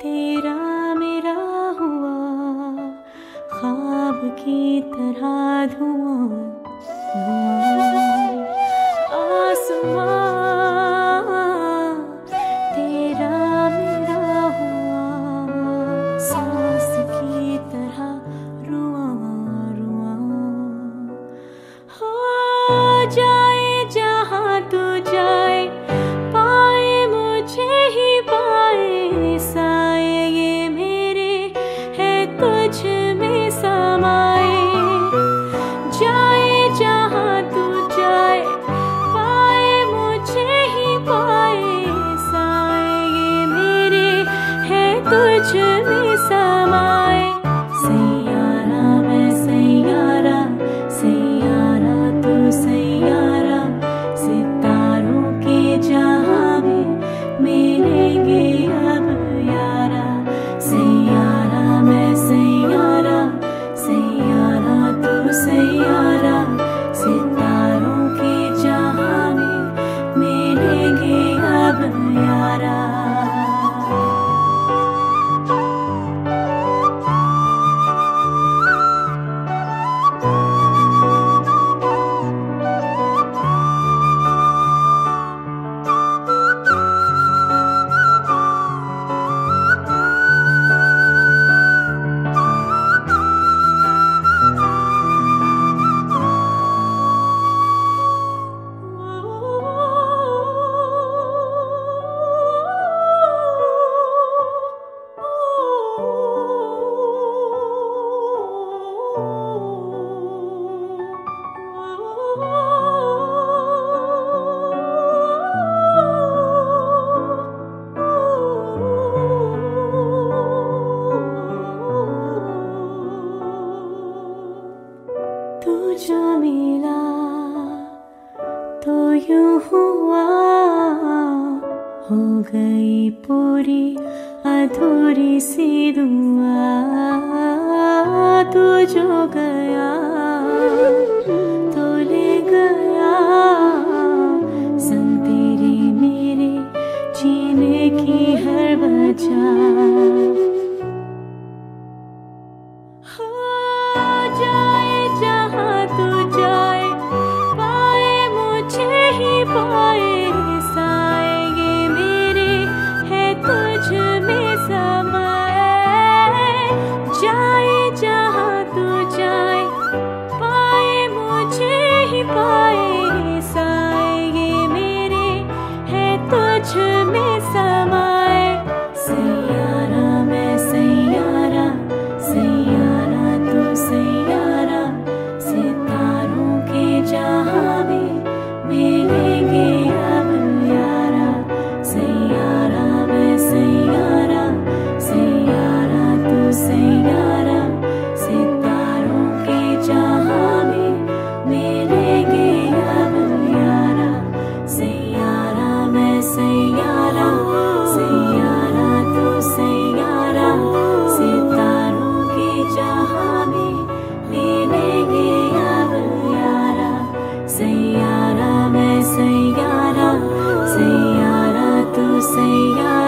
तेरा मेरा हुआ ख्वाब की तरह धुआँ। yada. हुआ हो गई पूरी अधूरी सी दुआ तू जो गया। म सयारा तु सयार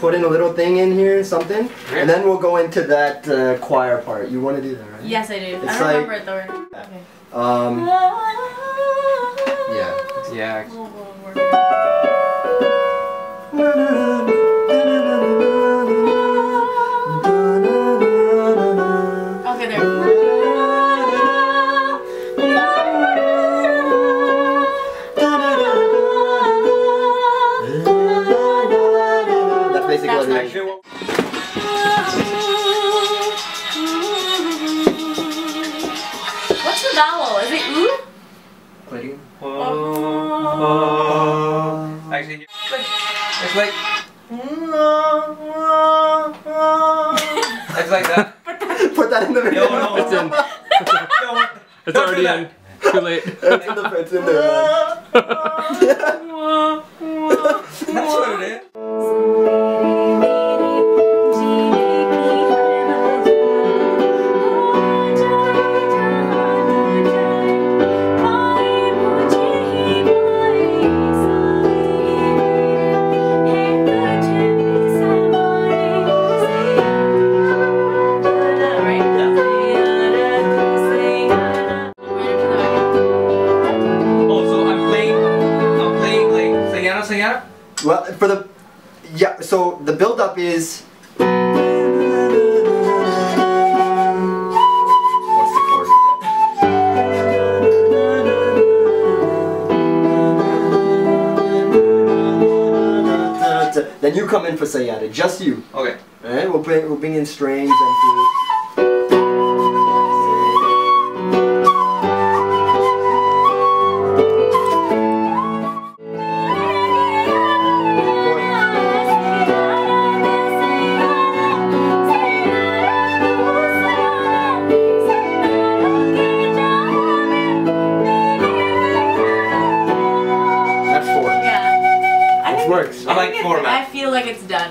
put in a little thing in here, something, and then we'll go into that uh, choir part. You want to do that, right? Yes, I do. It's I like, remember it though. Okay. Um. Yeah. Yeah. Okay, It's like. it's like that. Put that in the video. No, no, it's in. it's already in. Too late. It's in the. It's in there. That's what it is. In for Sayada, just you. Okay. Alright, we'll bring we'll bring in strings and flutes. It's done.